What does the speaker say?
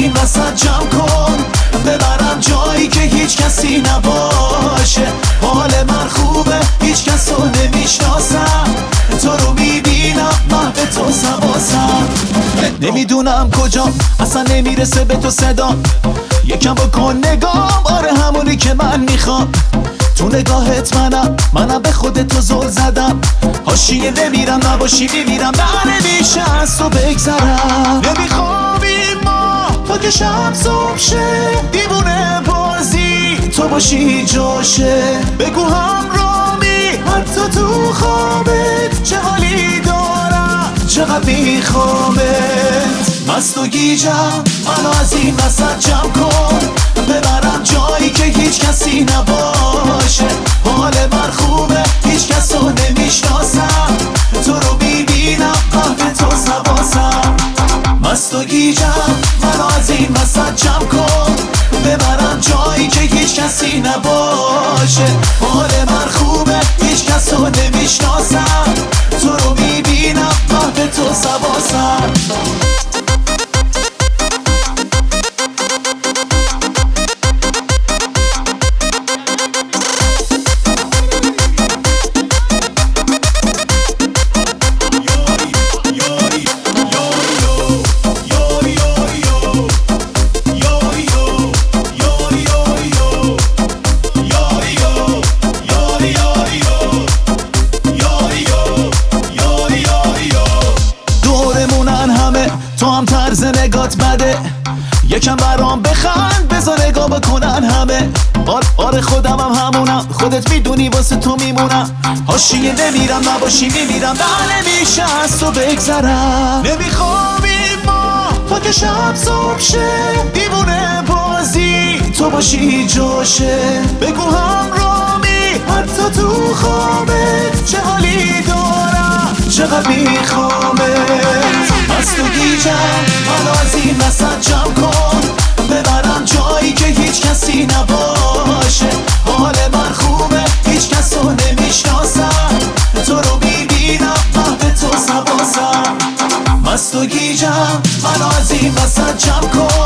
این وسط جمع کن. ببرم جایی که هیچ کسی نباشه. حال من خوبه هیچ کس رو نمی‌شناسم. تو رو می‌بینم محو تو سواسم نمی‌دونم. کجا. اصلا نمی‌رسه به تو صدا. یکم بکن نگام. آره همونی که من می‌خوام. تو نگاهت منم. منم به خودت تو زل زدم. هاشیه نمیرم نباشی میمیرم. نه نمیشه. از تو بگذرم. نمیخوابیم ما. تا که شب صبح شه. دیوونه بازی. تو باشی جاشه بگو همرامی حتی تو خوابت چه حالی دارم؟ چقدر میخوامت مست و گیجم. منو از این وسط جمع کن. ببرم جایی که هیچ کسی نباشه. حال من خوبه هیچ کس رو نمی‌شناسم. تو رو می‌بینم قهوه تو سواسم مست و گیجم منو از این وسط جمع کن. ببرم جایی که هیچ کسی نباشه. حال من خوبه هیچ کس رو نمی‌شناسم. تو رو می‌بینم قهوه تو سواسم هم طرز نگات بده. یکم برام بخند بذار نگاه بکنن همه. آر آره خودم هم همونم. خودت می‌دونی واسه تو میمونم. هاشیه نمیرم نباشی میمیرم. نه نمیشه از تو بگذرم. نمیخوابیم ما. تا که شب صبح شه. دیوونه بازی. تو باشی جاشه بگو همرامی حتی تو خوابت چه حالی دارم؟ چقدر میخوامت مست و گیجم منو از این وسط جمع کن. ببرم جایی که هیچ کسی نباشه. حال من خوبه هیچ کس رو نمی‌شناسم. تو رو می‌بینم قهوه تو سواسم مست و گیجم منو از این وسط جمع کن.